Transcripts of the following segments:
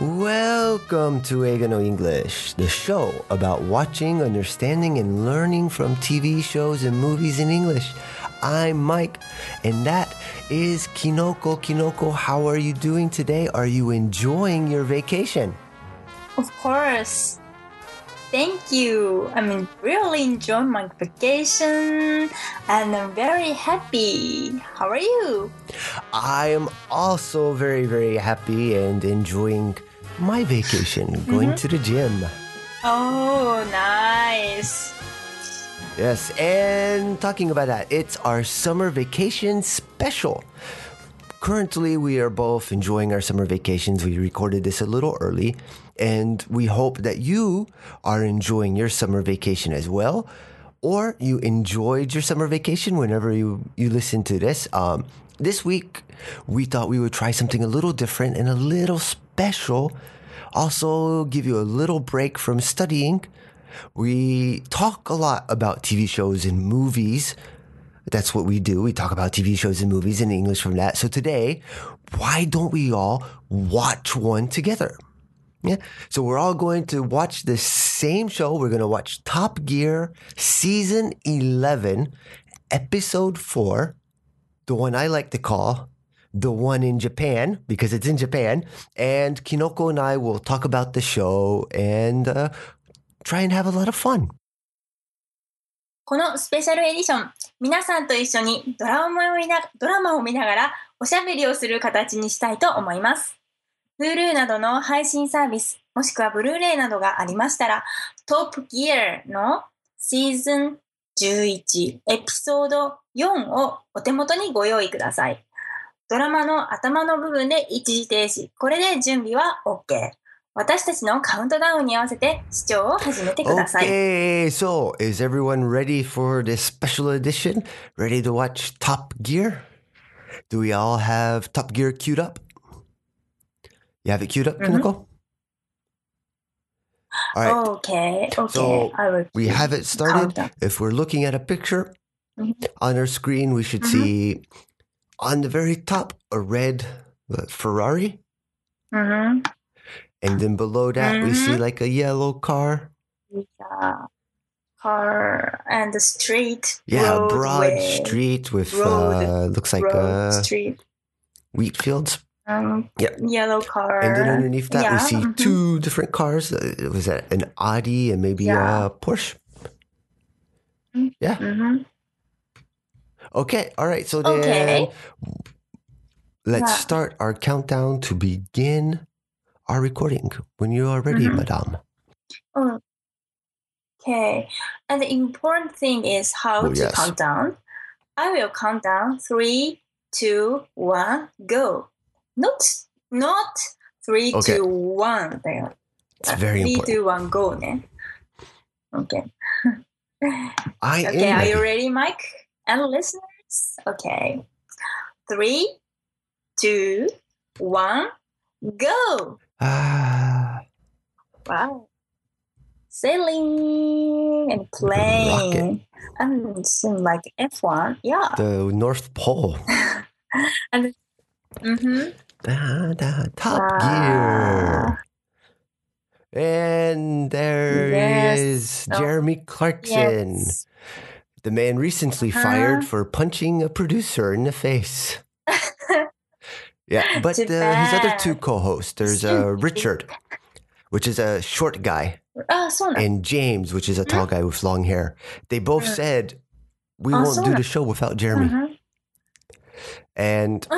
Welcome to Egano English, the show about watching, understanding, and learning from TV shows and movies in English. I'm Mike, and that is Kinoko. Kinoko, how are you doing today? Are you enjoying your vacation? Of course. Thank you. I'm really enjoying my vacation and I'm very happy. How are you? I am also very, very happy and enjoying my vacation, going to the gym. Oh, nice. Yes, and talking about that, it's our summer vacation special. Currently, we are both enjoying our summer vacations. We recorded this a little early, and we hope that you are enjoying your summer vacation as well, or you enjoyed your summer vacation whenever you, you listen to this. Um, this week, we thought we would try something a little different and a little special. Also, give you a little break from studying. We talk a lot about TV shows and movies. That's what we do. We talk about TV shows and movies in English from that. So today, why don't we all watch one together? Yeah. So we're all going to watch the same show. We're going to watch Top Gear season 11, episode 4, the one I like to call the one in Japan because it's in Japan. And Kinoko and I will talk about the show and uh, try and have a lot of fun. このスペシャルエディション、皆さんと一緒にドラマを見なドラマを見ながらおしゃべりをする形にしたいと思います。Hulu などの配信サービス、もしくはブルーレイなどがありましたら、トップギアのシーズン11エピソード4をお手元にご用意ください。ドラマの頭の部分で一時停止。これで準備は OK。私たちのカウントダウンに合わせて視聴を始めてください。Okay, so is everyone ready for this special edition? Ready to watch Top Gear? Do we all have Top Gear queued up? You have it queued up, Kinoko? All right, Okay, okay. So, I will we have it started. If we're looking at a picture Mhm. on our screen, we should see on the very top a red Ferrari. Mhm. And then below that, we see like a yellow car. Yeah. Car and the street. Yeah, a broad street with road, uh, looks like uh, street. wheat fields. Um, Yep. Yellow car. And then underneath that, we yeah, see mhm. two different cars. Uh, was that an Audi and maybe Yeah. a Porsche? Mm. Yeah. Mhm. Okay. All right. So then okay. let's yeah. start our countdown to begin our recording when you are ready, mm-hmm. Okay. And the important thing is how oh, to yes. count down. I will count down three, two, one, go. Not not three, okay. two, one. There. It's very three, important. Three, two, one, go. Okay. I okay. Are ready. you ready, Mike? And listeners? Okay. Three, two, one, go! Ah, Wow. Sailing and playing. And seem like F1. Yeah. the North Pole. And mm-hmm. Da, da, top Wow. Gear. And there Yes. is, Oh, Jeremy Clarkson. Yes the man recently uh-huh. fired for punching a producer in the face. yeah, but uh, his other two co-hosts, there's uh, Richard, which is a short guy, uh, and James, which is a tall guy with long hair. They both said, "We won't do the show without Jeremy." And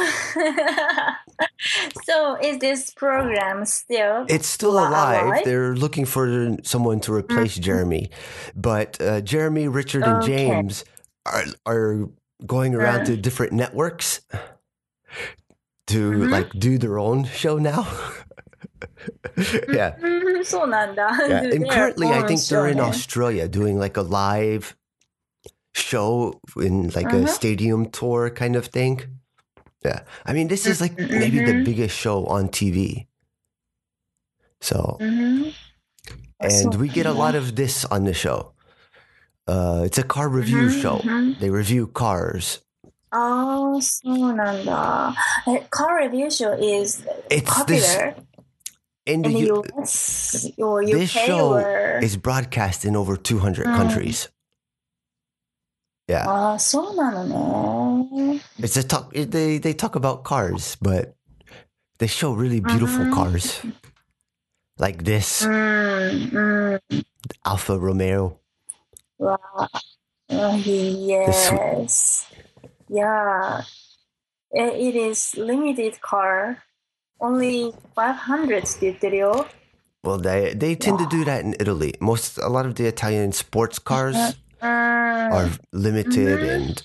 so, is this program still? It's still alive. alive? They're looking for someone to replace mm -hmm. Jeremy, but uh, Jeremy, Richard, and okay. James are are going around to uh-huh. different networks to mm -hmm. like do their own show now. yeah. Mm-hmm. so yeah. And currently, I think they're in Australia doing like a live show in like uh -huh. a uh-huh. stadium tour kind of thing. Yeah. I mean, this is like mm-hmm. maybe mm-hmm. the biggest show on TV. So, mm-hmm. and so we get a lot of this on the show. Uh, it's a car review mm-hmm. show. Mm-hmm. They review cars. Oh, so nanda. Car review show is it's popular. This, in the, in the U- US or UK this show or... is broadcast in over 200 mm. countries. Yeah, ああそうなのね it's a talk. it- They they talk about cars, but they show really beautiful Mhm. cars, like this うんうん Alfa Romeo. わあ yes yeah it, it is limited car only 500って言ってるよ Well, they they tend to do that in Italy. Most a lot of the Italian sports cars Uh-huh. うん Uh, are limited mm-hmm. and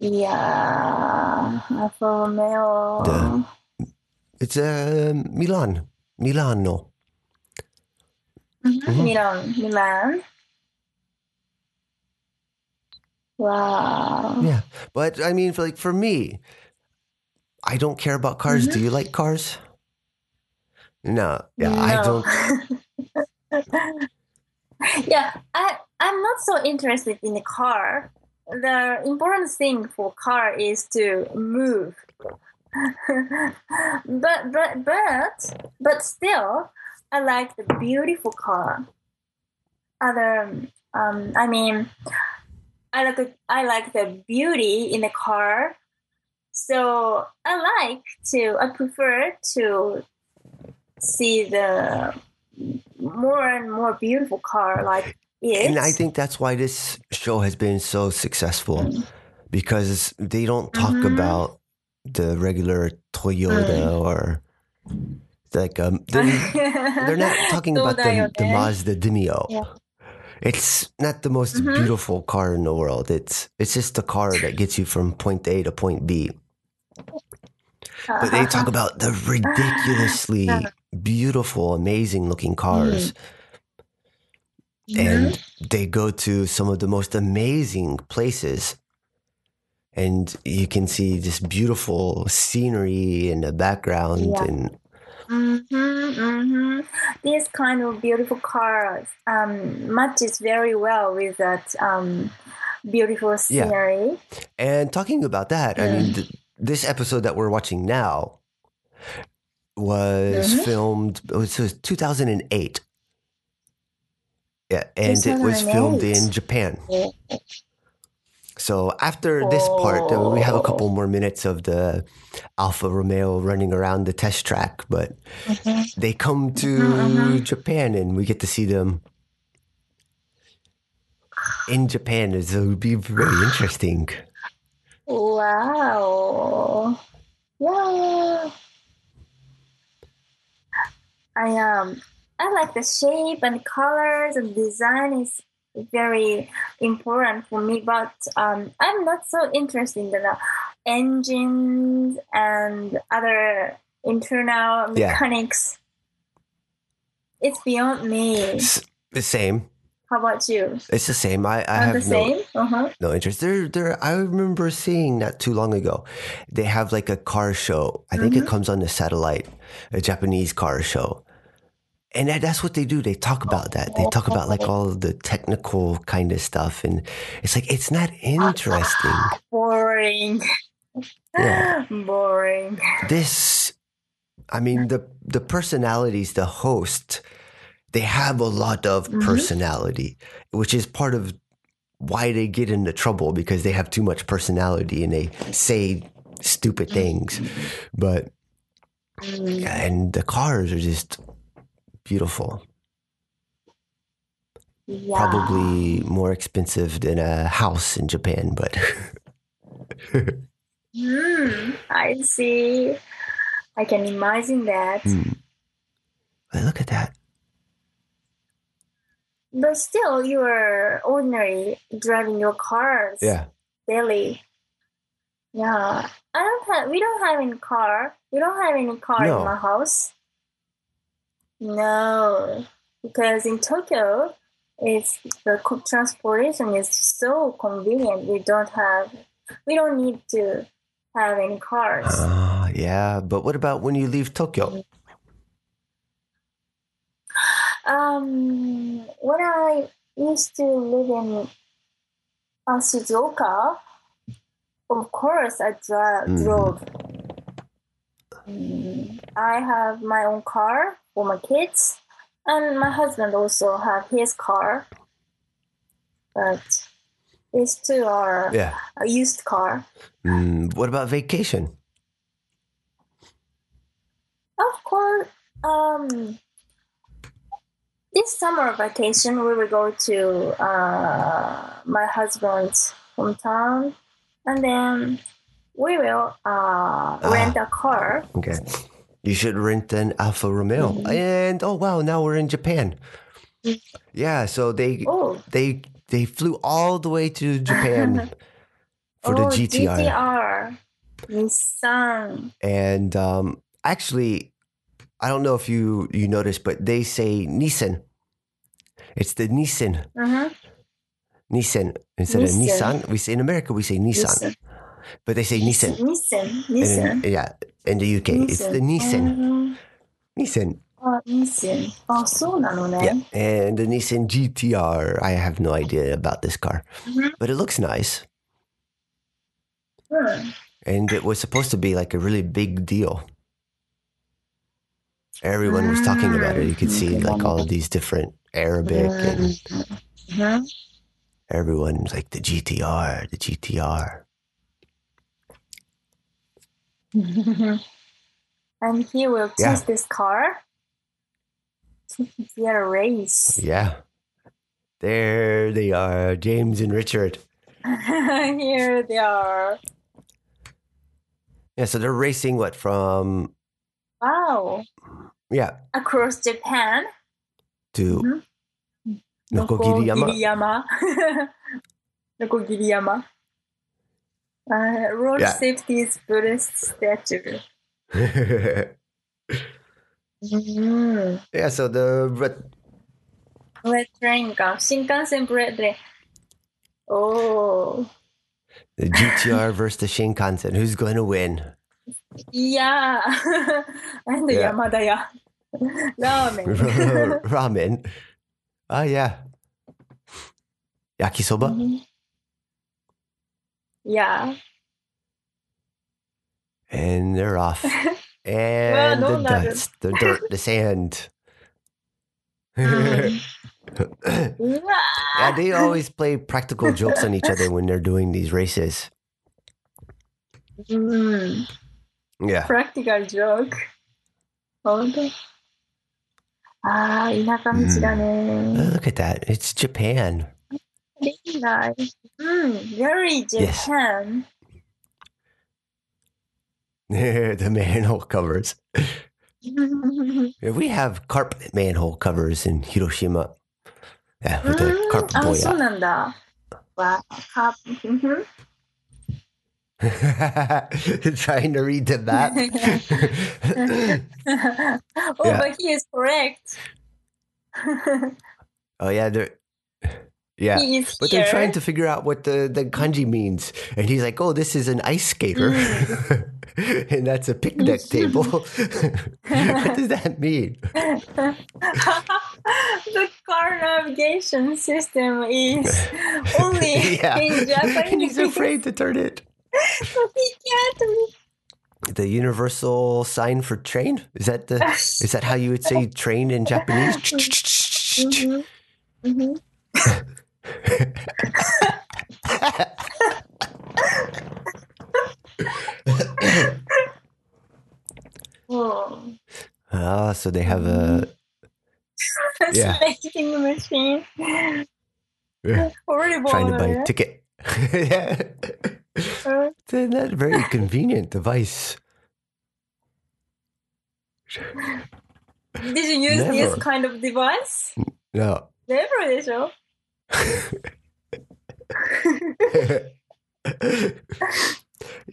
yeah, Alfa Romeo. The, it's a uh, Milan, Milano. Mm-hmm. mm-hmm. Milan, Milan. Wow. Yeah, but I mean, for, like for me, I don't care about cars. Mm-hmm. Do you like cars? No. Yeah, no. I don't. yeah, I I'm not so interested in the car. The important thing for car is to move. but but but but still, I like the beautiful car. Other um, I mean, I like I like the beauty in the car. So I like to I prefer to see the more and more beautiful car like it. And I think that's why this show has been so successful mm-hmm. because they don't talk mm-hmm. about the regular Toyota mm. or like um they're, they're not talking about the, the eh? Mazda Demio. Yeah. It's not the most mm-hmm. beautiful car in the world. It's it's just a car that gets you from point A to point B. But they talk about the ridiculously beautiful, amazing looking cars. and they go to some of the most amazing places and you can see this beautiful scenery in the background Yeah. and Mm-hmm, mm-hmm. This kind of beautiful car um, matches very well with that um, beautiful Yeah. scenery. and talking about that i mean th- this episode that we're watching now was Mhm. filmed it was, 2008 yeah and it was filmed in japan So after this part, uh, we have a couple more minutes of the Alfa Romeo running around the test track, but they come to Mhm, Japan and we get to see them in Japan. It would be very interesting. Wow. Yeah. I um I like the shape and colors and design is very important for me, but um I'm not so interested in the engines and other internal Yeah. mechanics. It's beyond me. The same. How about you? It's the same. I, I have the no, same? Uh-huh. no interest. There, there. I remember seeing not too long ago. They have like a car show. I think it comes on the satellite, a Japanese car show, and that, that's what they do. They talk about that. They talk about like all the technical kind of stuff, and it's like it's not interesting. Boring. Yeah. Boring. This, I mean the the personalities, the host, they have a lot of Mhm. personality, which is part of why they get into trouble because they have too much personality and they say stupid things. But Mm. and the cars are just beautiful. Yeah. Probably more expensive than a house in Japan, but Hmm, I see. I can imagine that. But look at that. But still, you are ordinary driving your cars Yeah. daily. Yeah. I don't have. We don't have any car. We don't have any car No. in my house. No, because in Tokyo, it's the transportation is so convenient. We don't have. We don't need to have any cars. Ah, yeah. But what about when you leave Tokyo? Um, when I used to live in uh, Shizuoka, of course I dri- Mm. drove. mm, I have my own car for my kids, and my husband also have his car. But these two are Yeah. a used car. Mm, what about vacation? Of course, um, this summer vacation we will go to uh, my husband's hometown, and then we will uh, rent a car. Okay. You should rent an Alfa Romeo. Mm-hmm. And oh wow, now we're in Japan. Yeah, so they Oh, they they flew all the way to Japan for the oh, GTR. GTR, Nissan. And um actually I don't know if you you noticed, but they say Nissan. It's the Nissan. Uh-huh. Nissan instead Nissan. of Nissan. We say in America we say Nissan, Nissan. but they say Nissan. Nissan. Nissan. In, yeah, in the UK Nissan. it's the Nissan. Uh, Nissan. Uh, Nissan. Oh, so yeah, and the Nissan GTR. I have no idea about this car, mm-hmm. but it looks nice. And it was supposed to be like a really big deal. Everyone was talking about it. You could see mm-hmm. like all of these different Arabic and うん everyone was like the GTR, the GTR. Mm-hmm. and he will Yeah. test this car. Their race. Yeah. There they are, James and Richard. Here they are. Yeah, so they're racing what from Wow yeah across Japan to mm-hmm. Nokogiriyama. Nokogiriyama. Uh, road yeah. safety's Buddhist statue. mm. Yeah, so the red red train. Shinkansen red train. Oh. The GTR versus the Shinkansen. Who's going to win? Yeah, and the Yamadaya ramen, ramen. Ah, yeah. Yakisoba? Yeah. And they're off. And the dust, the dirt, the sand. yeah, they always play practical jokes on each other when they're doing these races. Mm. うん。 Yeah. プラクティカルジョーク。本当ああ、田舎道だ Oh, ね。 look at that. It's Japan. いいな。うん。Very Yes. Japan. the manhole covers. Yeah, We have carpet manhole covers in Hiroshima. Yeah, with the うん carpet あ、そう boya. なんだ。わ、カうんふん Trying to read the map. oh, Yeah. but he is correct. oh yeah, they're yeah. But here. they're trying to figure out what the, the kanji means. And he's like, oh, this is an ice skater. Mm. and that's a picnic table. what does that mean? the car navigation system is only yeah. in and he's afraid to turn it. So he can't. The universal sign for train? Is that the is that how you would say train in Japanese? Mhm. Mhm. Oh. Ah, so they have a Yeah. Machine. yeah, Horrible. trying to buy a ticket. yeah. Uh, It's not a very convenient device. Did you use this Never. kind of device? No. Never でしょ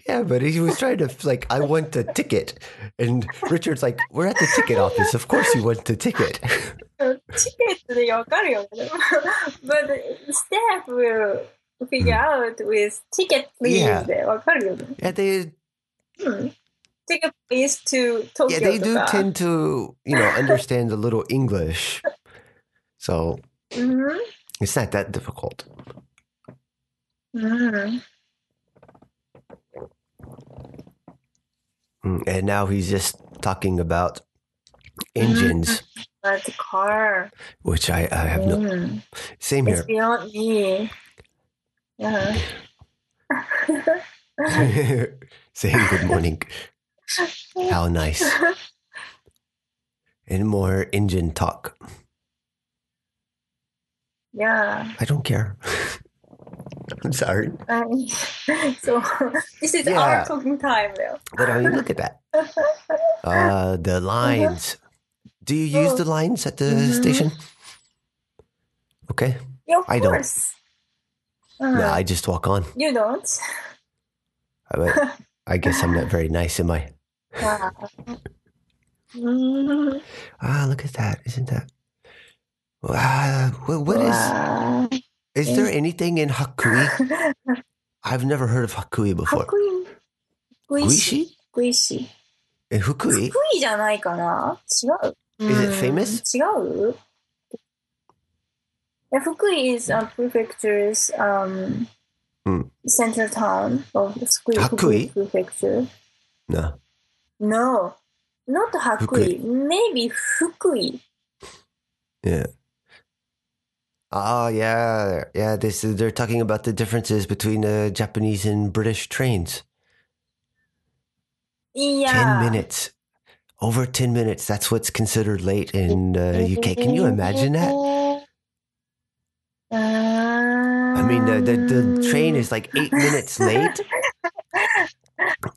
yeah, but he was trying to like, I want the ticket, and Richard's like, "We're at the ticket office. Of course, you want the ticket." チケットでわかるよね。But staff will figure hmm. out with ticket, please. Yeah. yeah they, hmm. Ticket, please to Tokyo. Yeah, they do tend to, you know, understand a little English. So mm-hmm. it's not that difficult. Mm-hmm. Mm. And now he's just talking about mm-hmm. engines. That's a car. Which I, I have mm. no. Same it's here. Beyond me. Yeah. Saying good morning. How nice. And more engine talk. yeah. I don't care. I'm sorry. I- so this is Yeah. our talking time だよ。But I mean, look at that. Uh, the lines. Do you use the lines at the Mhm. station? Okay. Yeah, I don't. course Uh, No, I just walk on. You don't? I, but I guess I'm not very nice, am I? Wow. Mm, Ah, look at that. Isn't that? Ah, what, what is? wow. Is there anything in Hakui? I've never heard of Hakui かっ before. こいい。福井市 Guishi? 福井市。 In 福 Fukui? 井じゃないかな違う Is it うん famous? 違う yeah, Fukui is a prefecture's um, Hmm. center town of Fukui, Hakui? Fukui prefecture. No. No, not Hakui. Maybe Fukui. Yeah. Oh yeah, yeah. This is, they're talking about the differences between uh, Japanese and British trains. Yeah. Ten minutes, over ten minutes. That's what's considered late in uh, UK. Can you imagine that? I mean, the, the the train is like eight minutes late.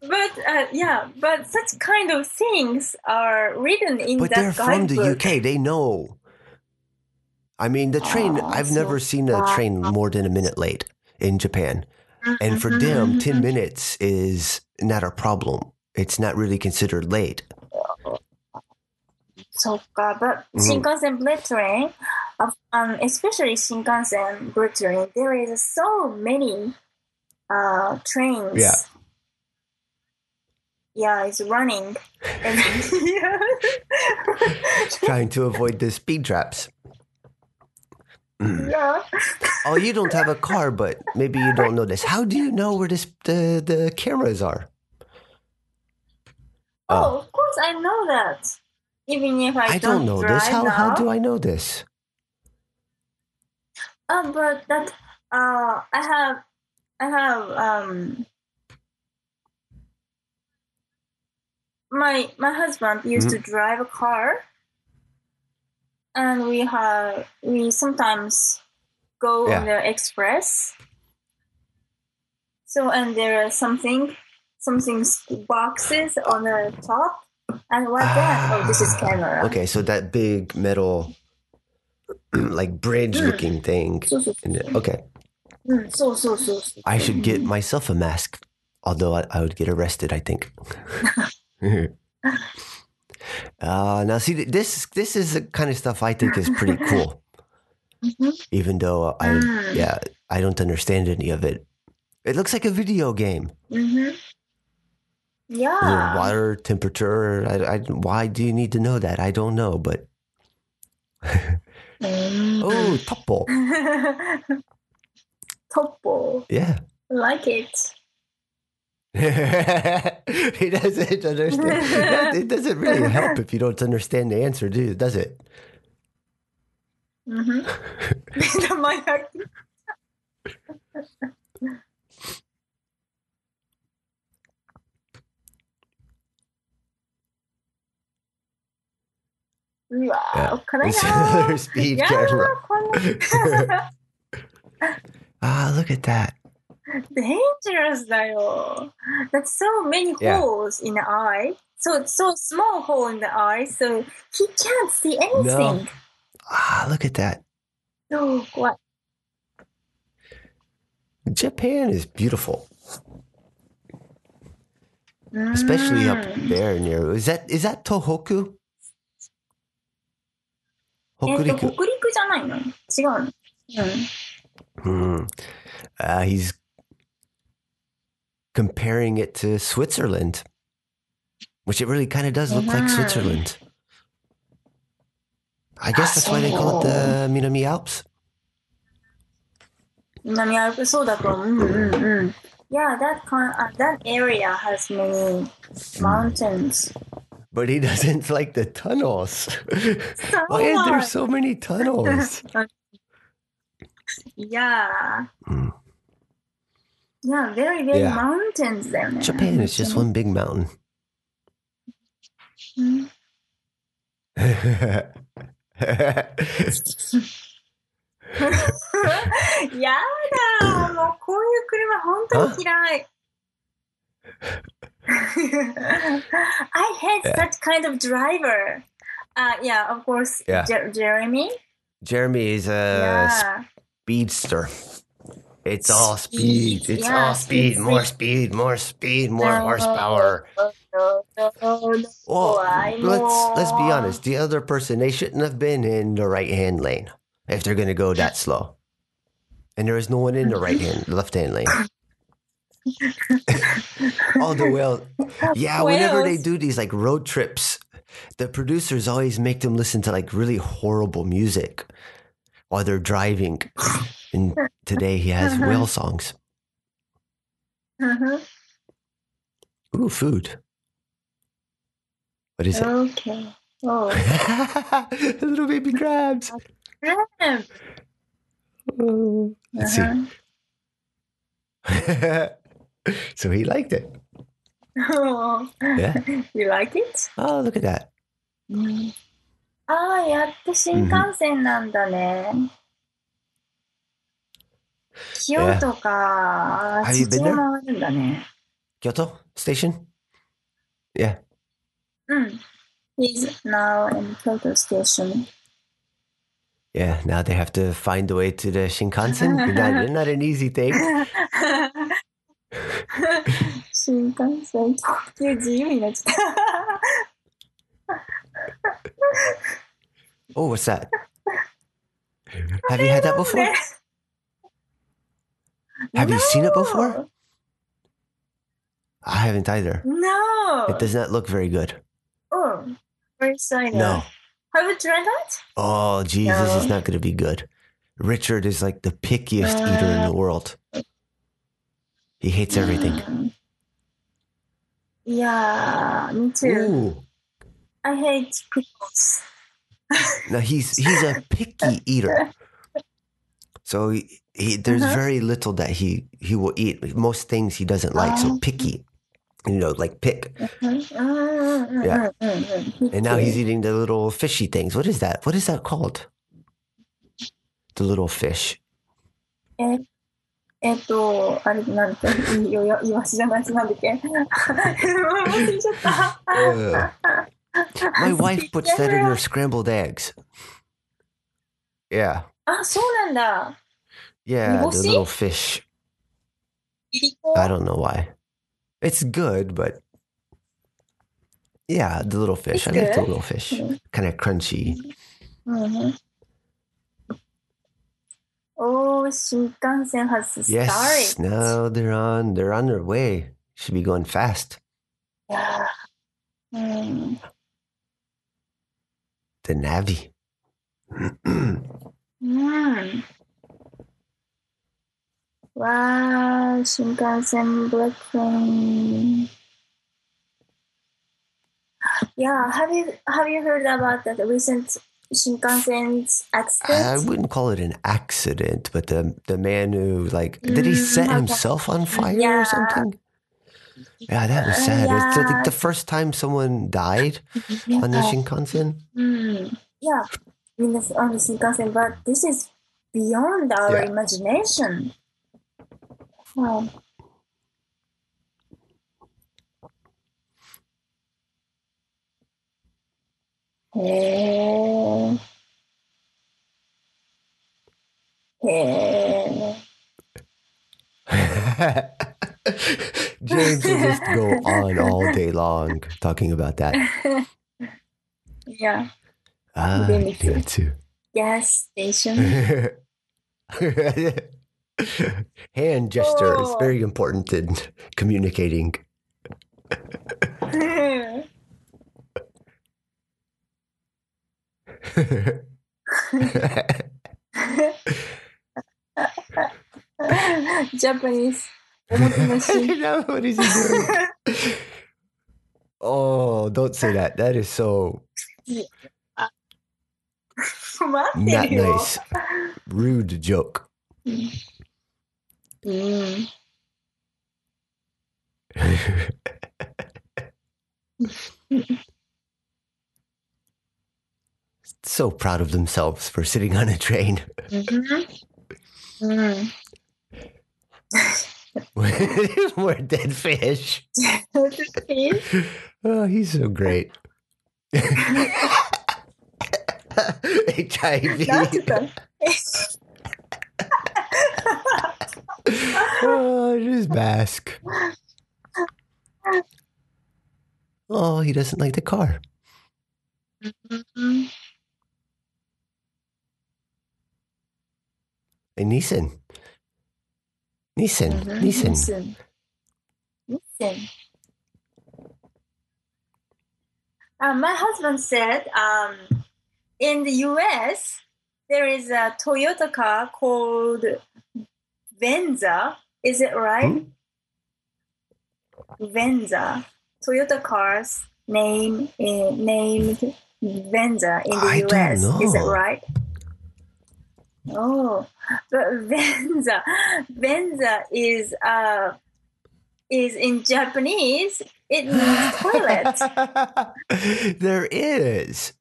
But uh, yeah, but such kind of things are written in But that they're from the. UK. They know. I mean, the train. Oh, I've so never seen a train more than a minute late in Japan, and for them, ten minutes is not a problem. It's not really considered late. Toka, uh, but mm-hmm. Shinkansen bullet Train, um, especially Shinkansen bullet Train, there is so many uh, trains. Yeah. Yeah, it's running. Trying to avoid the speed traps. Mm. Yeah. oh, you don't have a car, but maybe you don't know this. How do you know where this, the the cameras are? Oh, oh of course I know that. Even if I, I don't know drive this. How now. how do I know this? Uh, but that uh, I have, I have um, my my husband used to drive a car, and we have we sometimes go Yeah. on the express. So and there are something, something boxes on the top, and what that? Oh, this is camera. Ah, Okay, so that big metal, like bridge looking thing. So so And it- okay, so so so. so. I should get myself a mask, although I, I would get arrested. I think. uh, now, see, this this is the kind of stuff I think is pretty cool. Mhm. Even though I, Mm. yeah, I don't understand any of it. It looks like a video game. Mm-hmm. Yeah. water temperature. I, I, why do you need to know that? I don't know, but Mm. oh, topple. Toppo. Yeah. Like it. he doesn't understand. it doesn't really help if you don't understand the answer, do it? does it? Mm-hmm. Wow, yeah. there's speed yeah, camera. ah, look at that. Dangerous だよ. That's so many holes yeah. in the eye. So so small hole in the eye, so he can't see anything. No. Ah, look at that. Oh, what? Japan is beautiful. Mm. Especially up mm. there near is that is that Tohoku? えっと、 Hokuriku. 北陸じゃないの違うのうん。 Hmm. Uh, he's comparing it to Switzerland, which it really kind of does look like Mhm. Switzerland. I guess that's why they call it the Minami Alps. 南アルプスそうだと思う。うんうんうん。 Yeah, that con- uh, that area has many mountains. But he doesn't like the tunnels. So Why is there much. so many tunnels? yeah. Hmm. Yeah, very, very Yeah. mountains there. man. Japan is just one big mountain. Mm. やだもうこういう車本当に嫌い。 I hate Yeah. such kind of driver. Uh, yeah, of course, Yeah. Jer- Jeremy. Jeremy is a yeah. speedster. It's all speed. Speed, It's yeah, all speed. speed, More speed. More speed. More No, horsepower. no, no. Well, let's let's be honest. The other person they shouldn't have been in the right hand lane if they're gonna go that slow. And there is no one in the right hand, left hand lane. Although, well, yeah, whenever they do these like road trips, the producers always make them listen to like really horrible music while they're driving. And today he has Uh-huh. whale songs. Uh-huh. Ooh, food. What is it? Okay. Oh. Little baby crabs. crab. Oh, Let's see. Uh-huh. so he liked it. Oh. Yeah. You like it? Oh, look at that. ああ、やって新幹線なんだね。京都か。 Have you 土 been 地 there? 回るんだね。 Kyoto station? Yeah. うん。He's now in Kyoto station. Yeah. Now they have to find a way to the Shinkansen. not, not an easy thing. 新幹線、特急自由になっちゃった。 Oh, what's that? Have you had that before? Have you seen it before? I haven't either. No. It does not look very good. Oh, very excited. No. Have you tried that? Oh, Jesus, it's No. not going to be good. Richard is like the pickiest eater in the world. He hates everything. Yeah, me too. Ooh. I hate pickles. Now he's he's a picky eater. So he, he, there's Uh-huh. very little that he he will eat. Most things he doesn't like. So Oh. picky, you know, like pick. Mm, Yeah. Yeah. And now he's eating the little fishy things. What is that? What is that called? The little fish. えっと、あれなんて、いよよ、イワシじゃないし、なんだっけ忘れちゃった。 Ugh. My wife puts that in her scrambled eggs. Yeah, あ、そうなんだ。 yeah, the Niboshi? little fish. いりこ I don't know why. It's good, but yeah, the little fish. It's I like the good. little fish. Mm. Kind of crunchy. う Oh, Shinkansen has started. Yes, now they're on. They're on their way. Should be going fast. Yeah. Hmm. The Navi. mm. Wow, Shinkansen Brooklyn. Yeah, have you have you heard about the recent Shinkansen's I wouldn't call it an accident, but the the man who like did he Mm, set okay. himself on fire Yeah. or something? Yeah, that was Uh, sad. It's the, yeah. the first time someone died on the Shinkansen. Mm, yeah, in the, on the Shinkansen, but this is beyond our Yeah. imagination. Wow. James will just go on all day long talking about that. Yeah, Ah, I too. gas station. Hand gesture is Oh. very important in communicating. Japanese. oh, don't say that. That is so. not nice. Rude joke. Mm so proud of themselves for sitting on a train. Mm-hmm. Mm. Dead fish. oh, he's so great. HIV. oh, just bask. Oh, he doesn't like the car. Mm-hmm. ん。And Nissan. Nissan. Nissan. Listen. Listen. Uh, my husband said um, in the US, there is a Toyota car called Venza. Is it right? Venza. Toyota cars name uh, named Venza in the I US. Is it right? Oh, but Venza, Venza is uh is in Japanese. It means toilet. there is.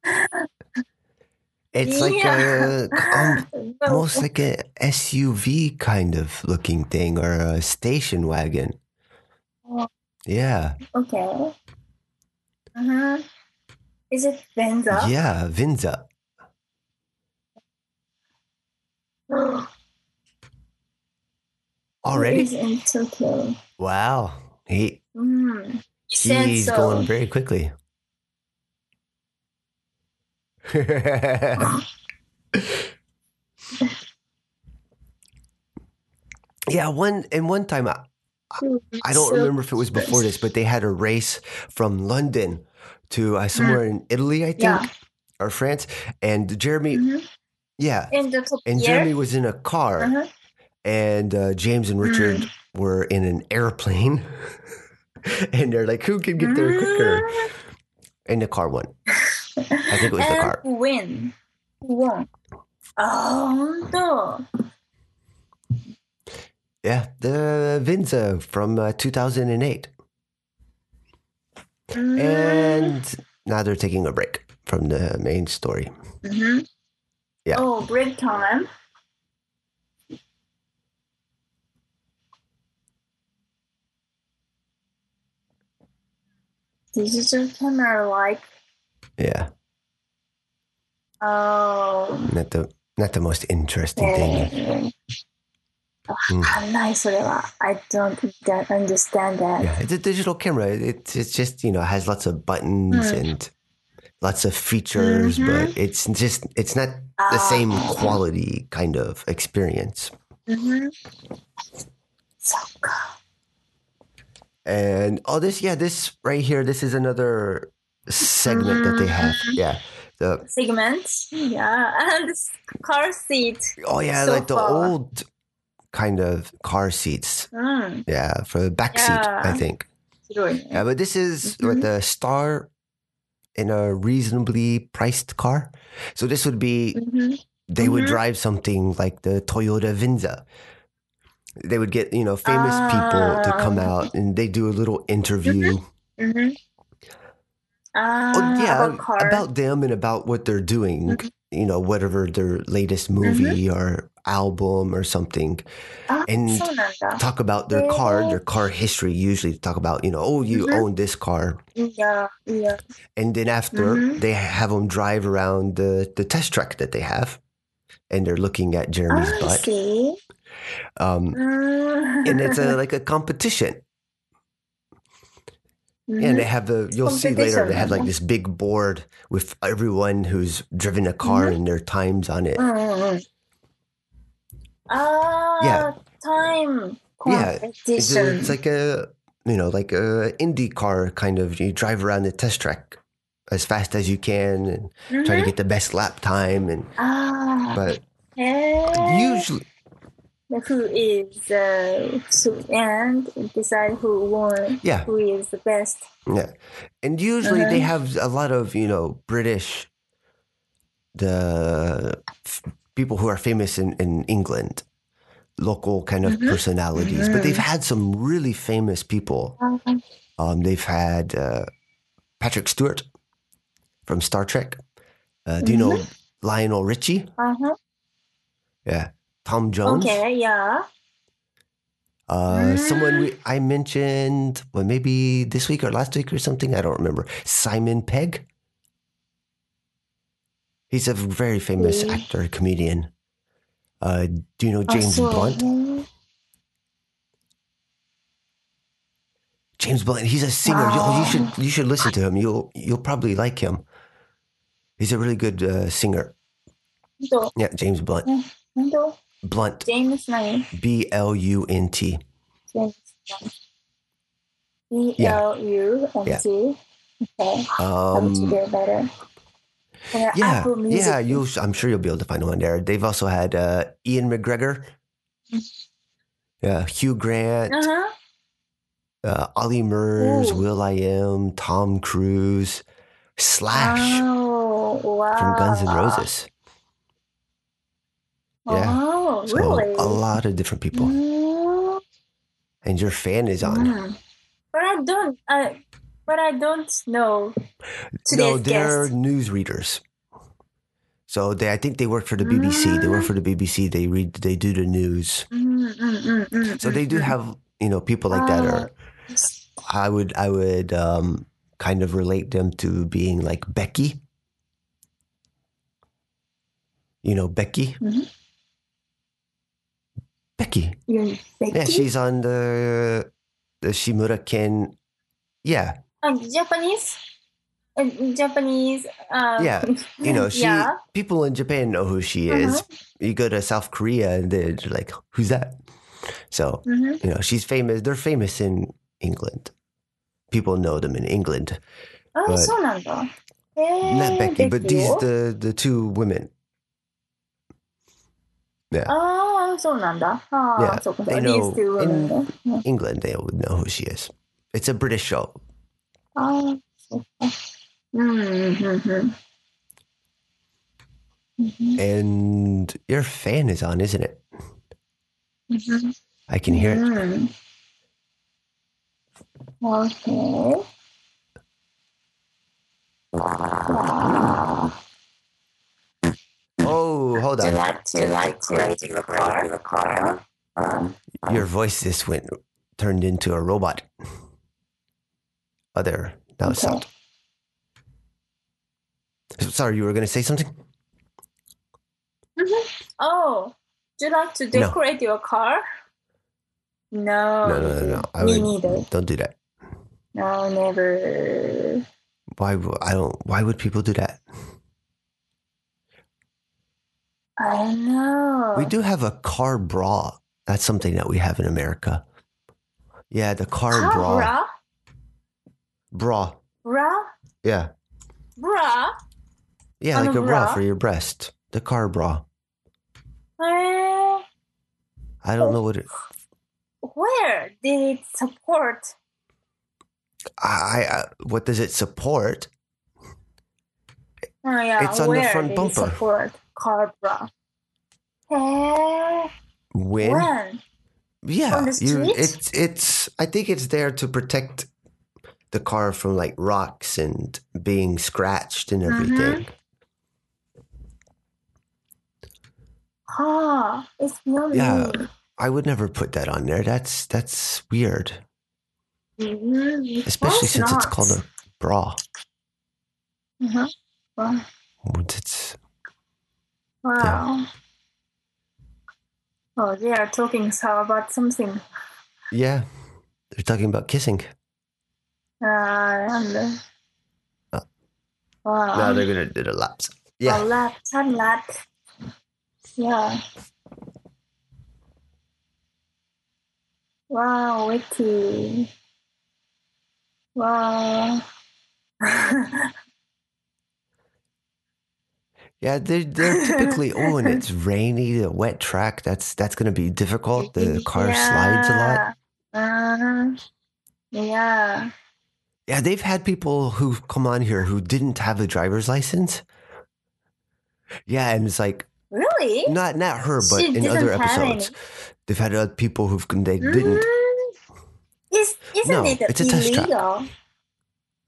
It's like Yeah. a um, almost like a SUV kind of looking thing or a station wagon. Oh. Yeah. okay. Uh-huh. Is it Venza? Yeah, Vinza. It Already? is in Tokyo. Wow. He, mm, he he's so. going very quickly. yeah, one and one time I, I don't So- remember if it was before this, but they had a race from London to uh, somewhere in Italy, I think, Yeah. or France. And Jeremy, Mhm. Yeah, the top and. Jeremy was in a car, Uh-huh. and uh, James and Richard Mm. were in an airplane. and they're like, who can get there quicker? Mm. And the car won. I think it was the and car. win. Won. Oh 本当。Yeah, the Vinza from uh, 2008. Mm. And now they're taking a break from the main story. Mhm. Yeah. Oh, break time. This is a camera like. Yeah. Oh. Not the not the most interesting thing. Oh, hmm. I don't understand that. Yeah, it's a digital camera. It, it's just, you know, has lots of buttons mm. and lots of features, mm-hmm. but it's just it's not the ah. same quality kind of experience. Mm-hmm. So. And oh, this yeah, this right here, this is another segment mm-hmm. that they mm-hmm. have. Yeah. The segment, yeah, and car seat. Oh yeah, so like the old kind of car seats. Mm. Yeah, for the back yeah. seat, I think. Yeah, but this is mm-hmm. what the star in a reasonably priced car. So this would be mm-hmm. they mm-hmm. would drive something like the Toyota Vinza. They would get you know famous uh, people to come ah. out and they do a little interview. Mm-hmm. Uh, oh, ah, yeah, about, about, them and about what they're doing. Mm-hmm you know whatever their latest movie mm-hmm. or album or something ah, and talk about their car their car history usually talk about you know oh you mm-hmm. own this car. Yeah yeah. And then after mm-hmm. they have them drive around the the test track that they have and they're looking at jeremy's I butt. um, and it's a, like a competition. Mm-hmm. And they have the you'll see later they have like this big board with everyone who's driven a car mm-hmm. and their times on it. Ah, yeah, time. Yeah, it's, it's, like a you know like a IndyCar kind of. You drive around the test track as fast as you can and mm-hmm. try to get the best lap time and. Ah. But usually who is uh, so- and decide who won, Yeah. who is the best. Yeah. And usually they Uh-huh. have a lot of, you know, British, the f- people who are famous in, in England, local kind of Mhm. personalities. But they've Mhm. had some really famous people. Um, they've had uh, Patrick Stewart from Star Trek. Uh, do you know Lionel Richie? Uh-huh. Yeah. Tom Jones. Okay, yeah. Uh, someone Mm. we, I mentioned, well, maybe this week or last week or something. I don't remember. Simon Pegg. He's a very famous actor, comedian. Uh, do you know James Also, Blunt? James Blunt. He's a singer. You- You, should you should listen to him. You'll you'll probably like him. He's a really good uh, singer. 本 Yeah, James Blunt. Blunt. James Money. B L U N T. James B L U N T. Okay. Um, would better? yeah, yeah. You, I'm sure you'll be able to find one there. They've also had uh, Ewan McGregor, mm-hmm. yeah, Hugh Grant, uh-huh. uh, Ollie Murs, Will I Am, Tom Cruise, Slash oh, wow. from Guns N' Roses. Yeah. Oh, So really? a lot of different people, Mm, and your fan is on. mm. But I don't. I, but I don't know no, they're guest. news readers. So they, I think they work for the BBC. They work for the BBC. They read, they do the news. Mm, mm, mm, mm, So they mm, do mm. have, you know, people like that are I would I would um, kind of relate them to being like Becky. You know Becky. Mhm. Becky. Becky? Yeah, she's on the the Shimura Ken. Yeah. Um, Japanese. Um, Japanese. Um, yeah, you know, she. Yeah. People in Japan know who she uh-huh. is. You go to South Korea and they're like, "Who's that?" So mm-hmm. you know, she's famous. They're famous in England. People know them in England. Oh, so Not Becky, but these the the two women. Yeah. Oh. ああ、そうなんだ。ああ、 Yeah, そうか。 they These know two women ね。 England, they would know who she is. It's a British show. ああ、そうか。うん、うん、うん、うん。Mhm, And your fan is on, isn't it? mhm, I can hear it. mhm. Okay. Oh, hold on. like to like to ride the car? The car. Um, Your voice just went turned into a robot. Oh, there. Now it's Okay. out. Sorry, you were going to say something? Oh, do you like to decorate your car? No. No, no, no, no. I Me would, neither. Don't do that. No, never. Why? I don't. Why would people do that? I know. We do have a car bra. That's something that we have in America. Yeah, the car Car bra. bra? Bra. Bra? Yeah. Bra? Yeah, On like a bra bra? for your breast. The car bra. I don't know what it. where did it support? I, I uh, what does it support? Oh, yeah, It's on the front bumper. It support car bra? Eh, When? when? Yeah, you. It's it's. I think it's there to protect the car from like rocks and being scratched and Mm-hmm. everything. Ah, it's not Yeah. I would never put that on there. That's that's weird, Mhm. especially since it's called a bra. Mhm. Wow. It's Wow. Oh, they are talking so about something. yeah. They're talking about kissing. Uh, and, Uh, wow. Now they're gonna do the laps. A Yeah. lap, chan lap. Yeah. Wow, witty. Wow. Yeah, they're, they're typically, oh, and it's rainy, a wet track. That's that's going to be difficult. The car slides a lot. Uh, yeah. Yeah, they've had people who've come on here who didn't have a driver's license. Yeah, and it's like Really? not not her, but She in other episodes, they've had other people who've they didn't. Mm, Is, isn't No, it it's a test track. illegal?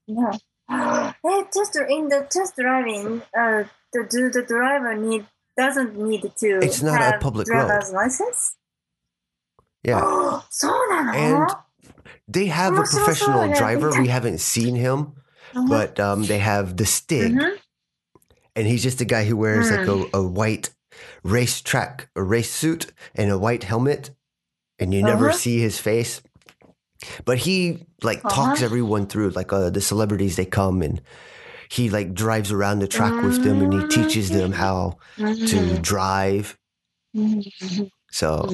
No. Just in the test driving, uh, the, do the driver need doesn't need to it's not have a public driver's road. license? Yeah. So, and they have a oh, professional driver. We haven't seen him, uh-huh. but um, they have the Stig. Mm-hmm. And he's just a guy who wears like a, hmm. a white racetrack, a race suit, and a white helmet. And you uh-huh. never see his face. But he like uh-huh. talks everyone through, like uh, the celebrities, they come and he like drives around the track with them, and he teaches them how to Mhm. drive. Mhm. So,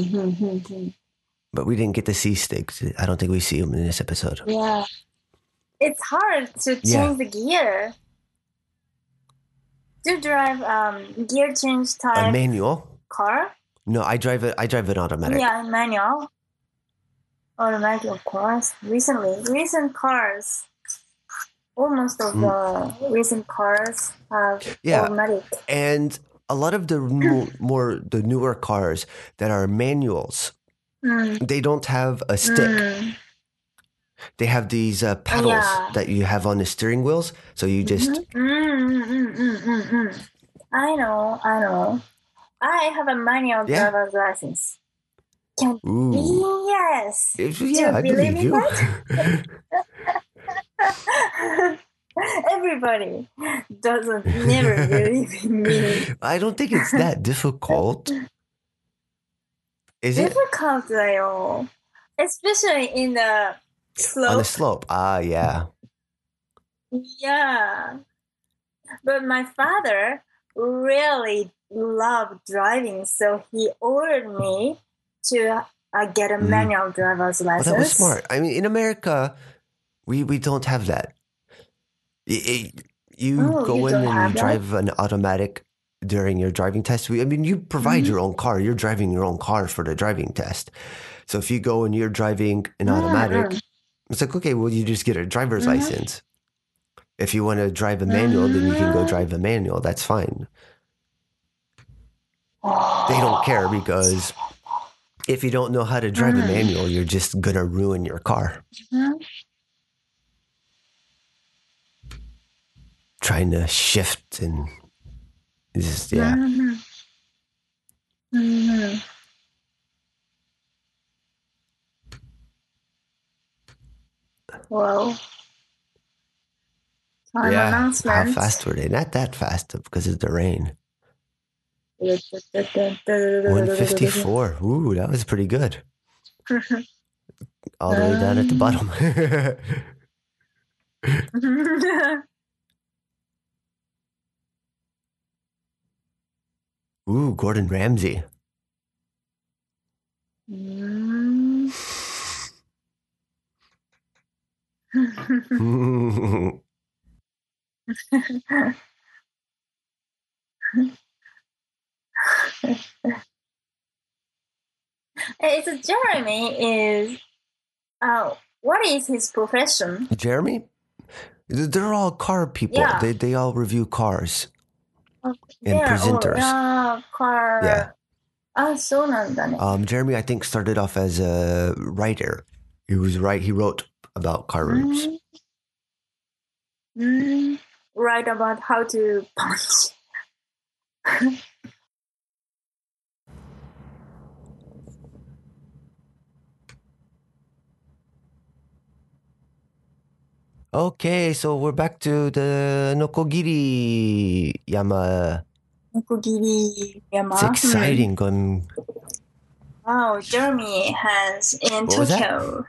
but we didn't get to see Stig. I don't think we see him in this episode. Yeah. It's hard to change Yeah. the gear. Do you drive um gear change A manual? car? No, I drive it. I drive an automatic. Yeah, manual. Automatic, of course. Recently, recent cars. Almost of the recent cars have Hmm. Yeah. automatic. And a lot of the mo- more the newer cars that are manuals, Mm. they don't have a stick. Mm. They have these uh, pedals Yeah. that you have on the steering wheels. So you just Mm, mm, mm, mm, mm, mm. I know, I know. I have a manual Yeah. driver's license. Can ooh. yes. If- you yeah, I believe believe you. Everybody doesn't never believe in me. I don't think it's that difficult. Is it Difficult だよ. Especially in the slope. on the slope? Ah, yeah. Yeah. But my father really loved driving, so he ordered me to uh, get a Mm. manual driver's Well, license. that was smart. I mean, in America, we we don't have that. I- I- you Oh, go you in and you that? drive an automatic during your driving test. We, I mean, you provide Mm-hmm. your own car. You're driving your own car for the driving test. So if you go and you're driving an automatic, mm. it's like okay, well, you just get a driver's Mhm. license. If you want to drive a manual, then you can go Mm. drive a manual. That's fine. They don't care because if you don't know how to drive a Mm. manual, you're just gonna ruin your car. Trying to shift and just yeah. Well, time yeah. How fast were they? Not that fast because of the rain. 154. Ooh, that was pretty good. All the way down at the Um, bottom. Ooh, Gordon Ramsay. Mm. it's Jeremy is uh, what is his profession? Jeremy? They're all car people. Yeah. They they all review cars and yeah, oh, presenters. Oh, yeah. Yeah. Ah, so um, Jeremy, I think, started off as a writer. He was right. He wrote about car mm. rooms. Mm. Mm. Write about how to punch. Okay, so we're back to the Nokogiri Yama Mukugiri It's exciting. Going... Wow, Jeremy has in what Tokyo.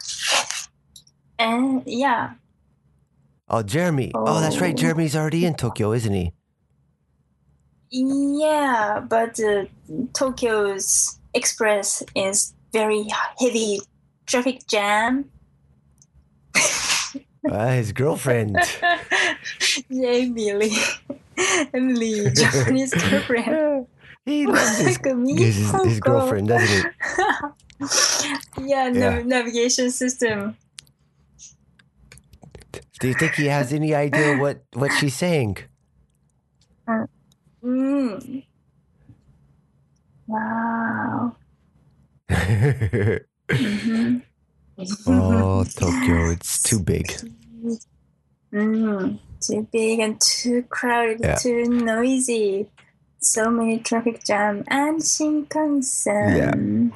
And yeah. Oh, Jeremy. Oh. oh. that's right. Oh. Jeremy's already in Tokyo, isn't he? Yeah, but uh, Tokyo's express is very heavy traffic jam. uh, his girlfriend. Jamie Lee. Emily, Japanese girlfriend. he loves his, his, his girlfriend, doesn't he? Yeah, Yeah. nav- navigation system. Do you think he has any idea what, what she's saying? Mm. Wow. Mhm. oh, Tokyo, it's too big. Mm, too big and too crowded, Yeah. too noisy. So many traffic jam and Shinkansen.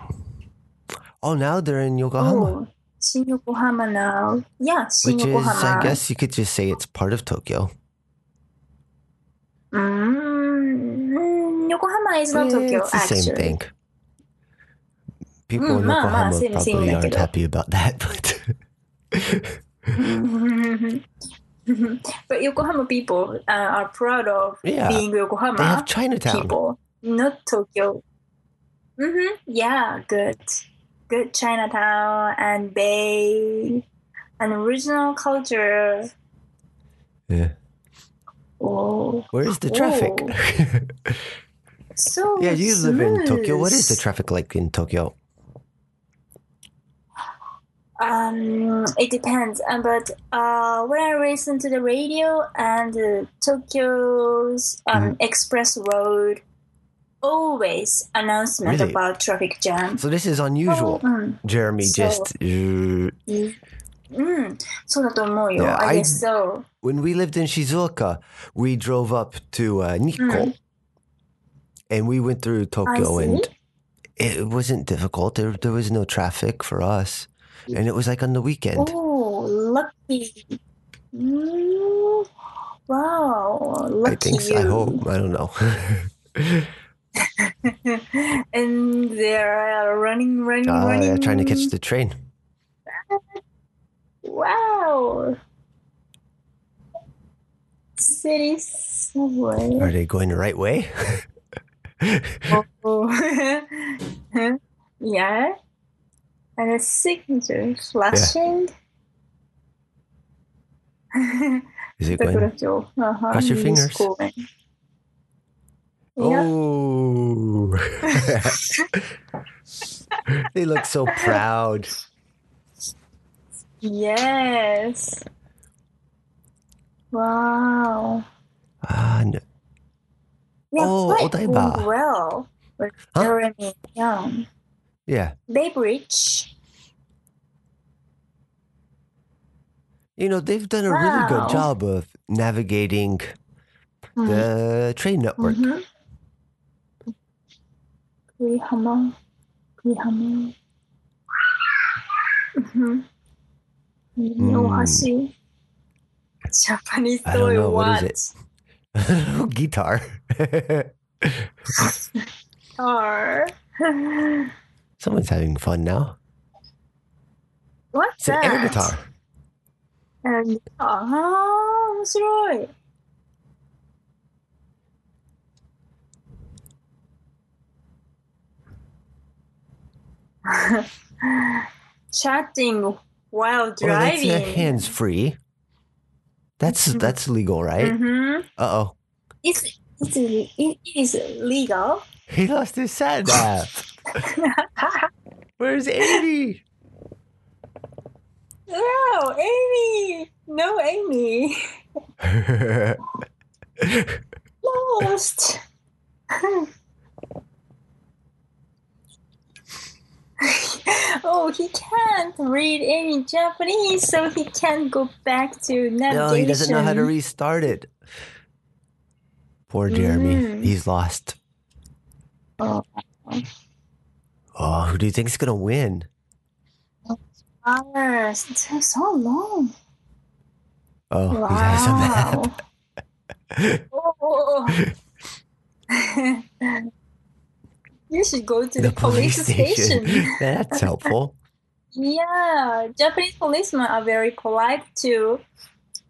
Oh, now they're in Yokohama, Oh, Shin Yokohama now. Yeah, Shin which is, I guess you could just say it's part of Tokyo. Mm, Yokohama is not Tokyo, it's the actually. same thing. People Mm, in ma- ma, Yokohama same- same probably aren't happy about that, but but Yokohama people uh, are proud of Yeah. being Yokohama they have Chinatown. people, not Tokyo. Mm-hmm. Yeah, good. Good Chinatown and Bay and original culture. Yeah. Oh, Where's the traffic? so yeah, you live in Tokyo. What is the traffic like in Tokyo? Um, it depends. Um, but uh, when I listen to the radio and uh, Tokyo's um, Mm-hmm. express road, always announcement Really? about traffic jam. So this is unusual. Mm, Jeremy So- just uh, うん、そうだと思うよ。 Yeah, I I- guess so. when we lived in Shizuoka, we drove up to uh, Nikko, Mm. and we went through Tokyo, I see. and it wasn't difficult. There, there was no traffic for us, and it was like on the weekend. Oh, lucky. Mm, wow, lucky I think. So. I hope. I don't know. and they're running, running, Ah, running. yeah, trying to catch the train. Wow. City subway. Are they going the right way? Oh. yeah. And his signature flashing. Yeah. Is it going? Uh-huh. Cross your fingers. Oh, they look so proud. Yes. Wow. Ah, no. Yeah, oh, Odaiba. Well, with huh? Jeremy Young. Yeah. Beverage. You know, they've done a wow. really good job of navigating mm. the train network. Mm-hmm. Mm-hmm. Mm. Japanese I don't know, what, what is it? Guitar. Guitar. Someone's having fun now. What's that? An air guitar. And ah, uh -huh, Chatting while oh, driving. Well, that's hands free. That's mm -hmm. that's legal, right? Mm -hmm. Uh oh. It's it's it is legal. He lost his sat ah. nav. Where's Amy? no, Amy! No, Amy! Lost! oh, he can't read any Japanese, so he can't go back to navigation. no, he doesn't know how to restart it. Poor Jeremy. Mm. He's lost. Oh. Oh, who do you think is gonna win? Hours. It's so long. Oh, he has a map. Wow. oh. you should go to the, The police station. station. That's helpful. Yeah, Japanese policemen are very polite to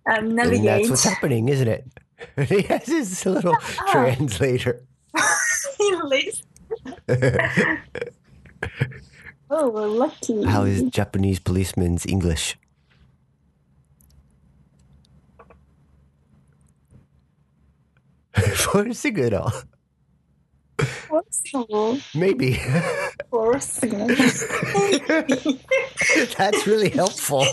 um, And navigate. that's what's happening, isn't it? he has his little translator. Listen. Oh, we're lucky. How is Japanese policeman's English? for signal. For signal. Maybe. For signal. That's really helpful.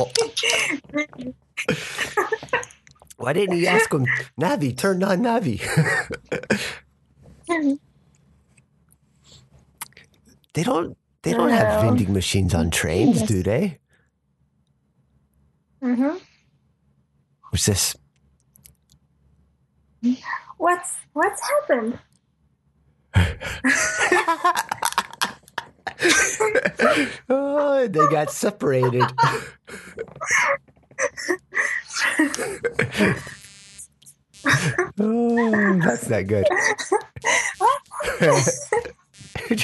Why didn't he ask him, Navi, turn on Navi? they don't they don't have vending machines on trains, do they? mm-hmm. What's this? What's what's happened? oh, they got separated. oh, that's not good.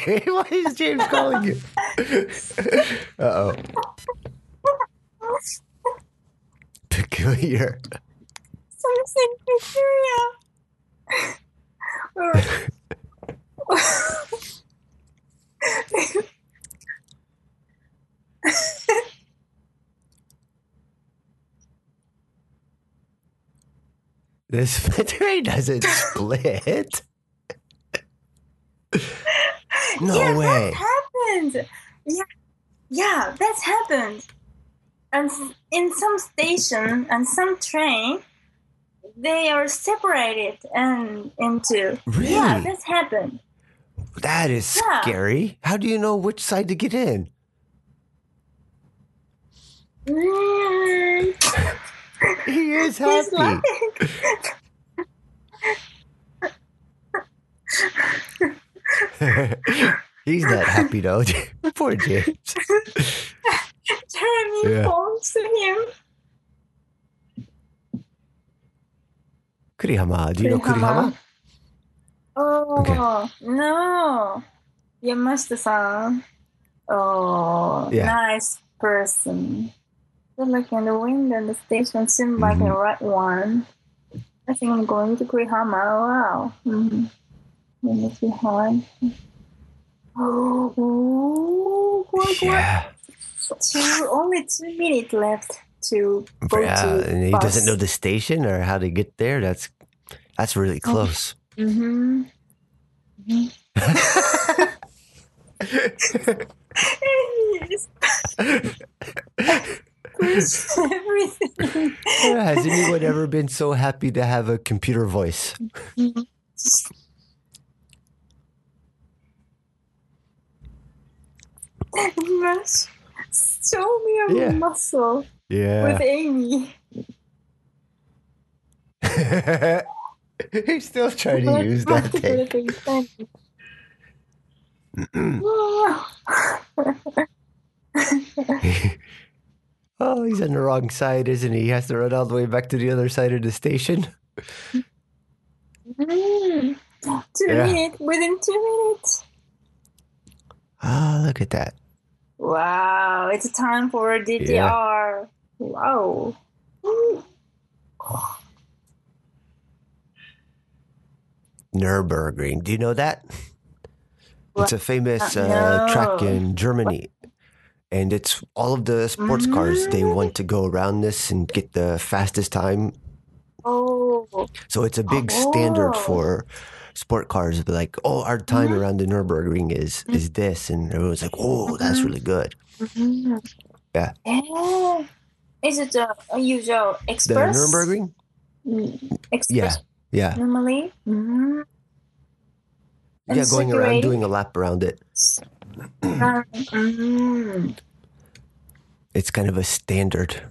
James, why is James calling you? Uh oh. Peculiar. Something peculiar. This battery doesn't split. No yeah, way. that happened. Yeah, yeah, that's happened. And in some station and some train, they are separated and into. Really? Yeah, that's happened. That is Yeah. scary. How do you know which side to get in? Mm, He is happy. He's not happy though. Poor James. Jeremy Yeah. phones to him. Kurihama. Do you know Kurihama? Oh, Okay. no. Yamashita-san. Oh, Yeah. nice person. Good look in the window and the station seemed like Mm-hmm. the right one. I think I'm going to Kurihama. Wow. Mm-hmm. Makes me. Oh, oh, what, Yeah. what? Two, only two minutes left to go Yeah, to and he bus. doesn't know the station or how to get there. That's that's really close. Mm-hmm. Everything. Has anyone ever been so happy to have a computer voice? Mush. Show me a Yeah. muscle with Amy. He's still trying to use that thing. Oh, he's on the wrong side, isn't he? He has to run all the way back to the other side of the station. Mm. Two Yeah. minutes, within two minutes. Ah, look at that. Wow, it's time for a DDR. Wow. Mm. Nürburgring. Do you know that? It's a famous Uh, uh, track in Germany. And it's all of the sports cars. They want to go around this and get the fastest time. Oh, So it's a big standard Oh. for sport cars. Be like, oh, our time Mm-hmm. around the Nürburgring is is this, and everyone's like, oh, that's Mm-hmm. really good. Mhm. Yeah. Eh, Is it a, a usual The express? Nürburgring, Mm, yeah, Express yeah, normally? Mm. And yeah, going around circulating? doing a lap around it. Um, mm. It's kind of a standard.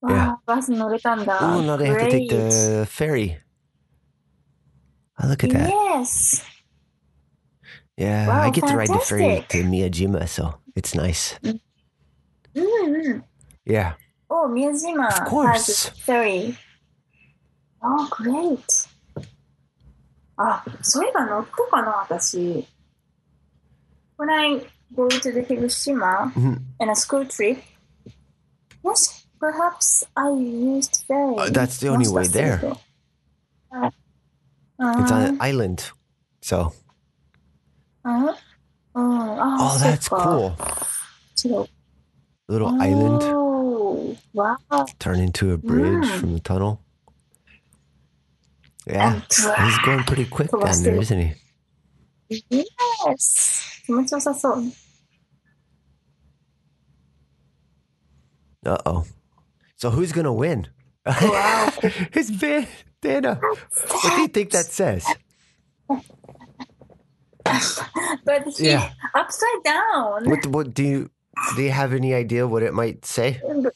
わあ、バス乗れたんだ。 Oh, now they have to take Great. the ferry. Oh, look at that. Yes. Yeah, Wow, I get to ride the ferry fantastic. to Miyajima, so it's nice. うんうん。 Yeah. Oh, Miyajima Of course. has a ferry. Oh, great. あ、そういえば乗ったかな、私。When I go to the Hiroshima Mhm. in a school trip, yes, perhaps I used ferry. Uh, that's the only way there. Uh, It's on uh, an island. So, uh, oh, oh, that's そっか cool. 違う Little island Oh, wow. turn into a bridge Mm. from the tunnel. Yeah, And- he's going pretty quick Come on, down there, Steve. isn't he? Yes! 気持ちよさそう。 Uh oh. So who's gonna win? Wow. it's Dana, what do you think that says? but yeah. upside down. What, what do you do? You have any idea what it might say? Uh,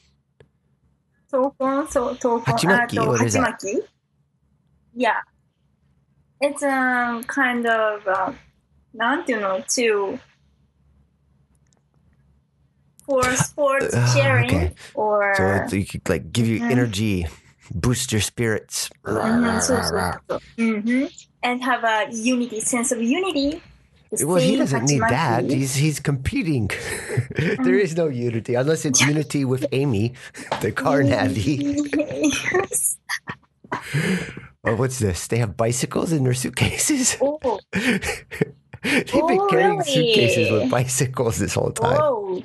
hachimaki, uh, what is that? Yeah, it's um kind of uh, you know to for sports uh, sharing okay. or so you could like give you mm. energy boost your spirits. Mm-hmm. Mm-hmm. And have a unity, sense of unity. Well, he doesn't need that. He's he's competing. there mm-hmm. is no unity unless it's unity with Amy, the car oh, what's this? They have bicycles in their suitcases. Oh. They've been oh, carrying really? suitcases with bicycles this whole time.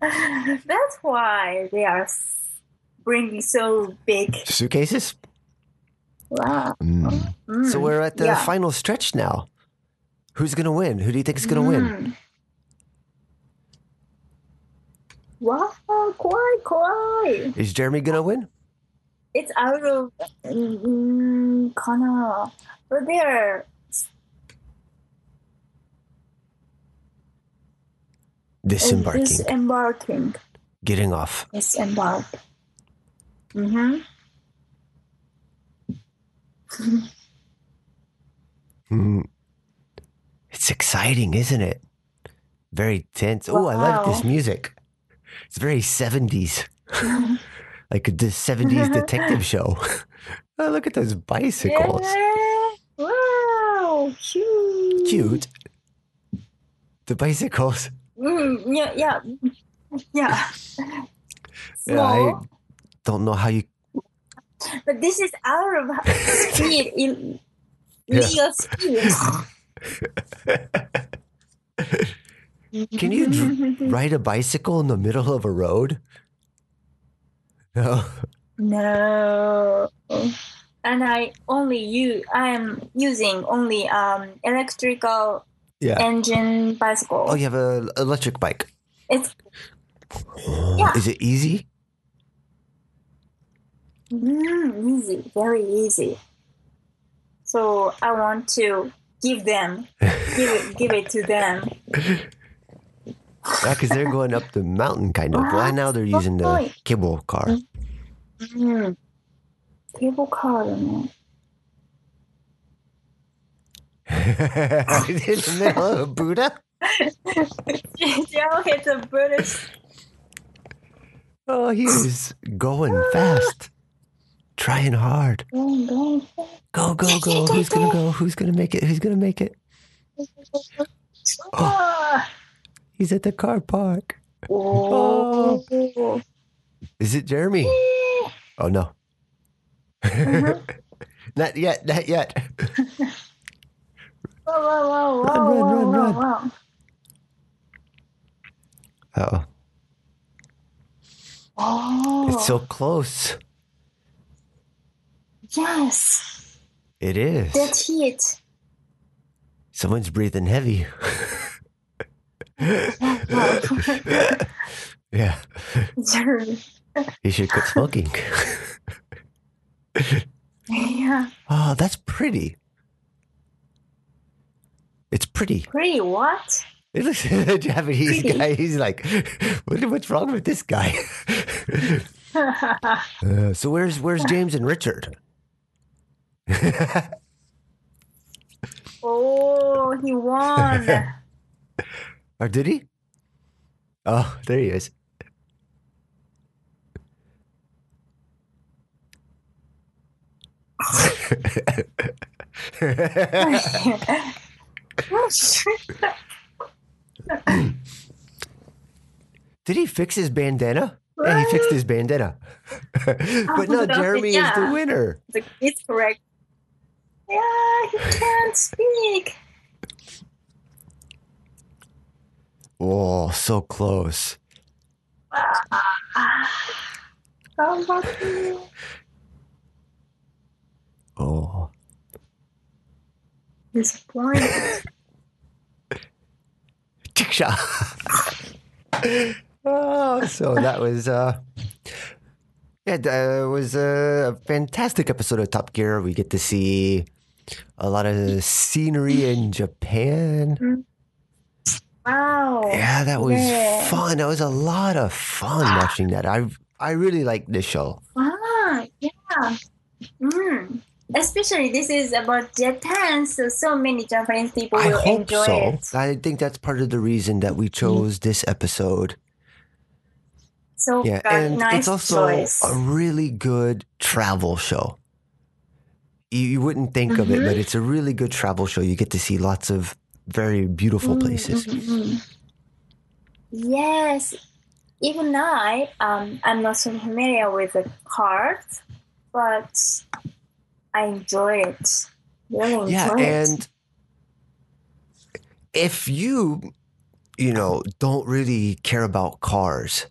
That's why they are bring so big suitcases. Wow. Mm. Mm. So we're at the yeah. final stretch now. Who's going to win? Who do you think is going to mm. win? Wow, quite, quite. Is Jeremy going to win? It's out of um, Connor. But there. Disembarking. Disembarking. Getting off. Disembark. Mm-hmm. Mm. It's exciting, isn't it? Very tense. Oh, I like this music. It's very 70s. like the 70s detective show. oh, look at those bicycles. Yeah. Wow, cute. Cute. The bicycles. Mm, yeah, yeah, yeah. Yeah, I Small, don't know how you. but this is of speed, in legal speed. Can you dr- ride a bicycle in the middle of a road? No. No. And I only use I am using only um electrical Yeah. engine bicycle. Oh, you have an electric bike. It's Yeah. Is it easy? Mm, easy, very easy. So I want to give them, give it, give it to them. Yeah, because they're going up the mountain, kind of. Well, now they're using the cable car. Mm. Cable car だね。in the middle of Buddha? Joe hits a British. Oh, he's going fast. Trying hard. Go, go, go. Who's going to go? Who's going to make it? Who's going to make it? Ah. He's at the car park. Oh. Is it Jeremy? Oh, no. not yet. Not yet. Whoa, whoa, whoa, Run, run, run, run. Uh oh. Oh, It's so close. Yes, It is. that heat. Someone's breathing heavy. yeah. He should quit smoking. yeah, Oh, that's pretty. It's pretty. pretty what? It looks at the Japanese Pretty. guy. He's like, what, what's wrong with this guy? Uh, so where's where's James and Richard? oh, he won. or oh, did he? Oh, there he is. Did he fix his bandana? Yeah, he fixed his bandana. but no, Jeremy is the winner. it's correct. Yeah, he can't speak. Oh, so close. You? Oh. Disappointed. Chiksha. oh, so that was uh yeah, that was a fantastic episode of Top Gear. We get to see a lot of scenery in Japan. wow. Yeah, that was Yeah. fun. That was a lot of fun watching that. I I really like this show. Ah, yeah. Mm. Especially this is about Japan, so so many Japanese people I will enjoy so. it. I think that's part of the reason that we chose this episode. So Yeah, and nice it's also choice. a really good travel show. You, you wouldn't think of it, but it's a really good travel show. You get to see lots of very beautiful Mm, places. mm, mm. Yes, even I, um, I'm not so familiar with the cards, but I enjoy it. Really enjoy Yeah, it. and if you, you know, don't really care about cars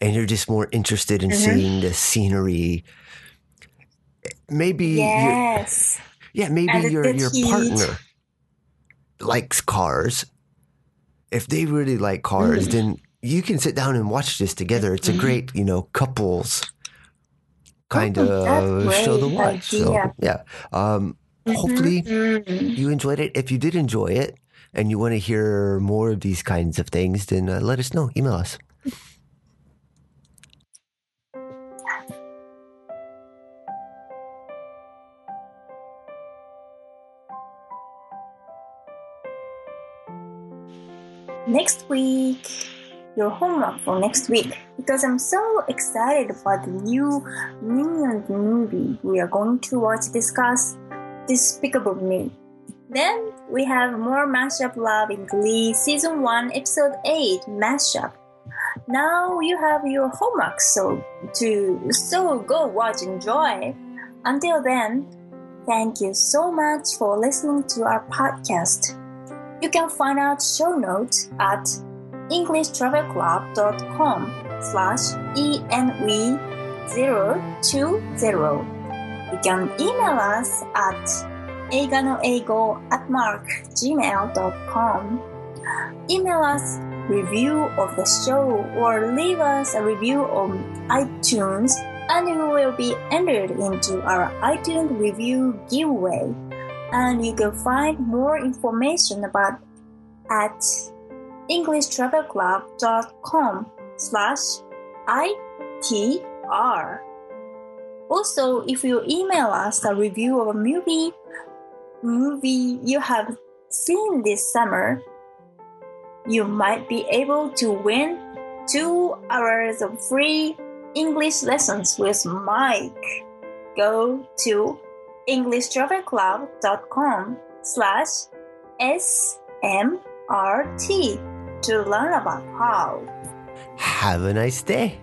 and you're just more interested in Mhm. seeing the scenery, maybe yes, Yeah, maybe your your heat. partner likes cars. If they really like cars, Mm. then you can sit down and watch this together. It's a Mhm. great, you know, couples kind Oh, of show to watch. So yeah, um, hopefully Mhm. you enjoyed it. If you did enjoy it and you want to hear more of these kinds of things, then uh, let us know. Email us. Next week your homework for next week because I'm so excited about the new Minions movie we are going to watch discuss Despicable Me. Then we have more mashup love in Glee season 1 episode 8 mashup. Now you have your homework so to so go watch enjoy. Until then, thank you so much for listening to our podcast. You can find out show notes at englishtravelclub.com slash ENE020. You can email us at eiganoeigo at markgmail.com. Email us review of the show or leave us a review on iTunes and you will be entered into our iTunes review giveaway and you can find more information about at englishtravelclub.com slash itr also if you email us a review of a movie movie you have seen this summer you might be able to win two hours of free english lessons with mike. Go to englishtravelclub.com slash smrt to learn about how. Have a nice day.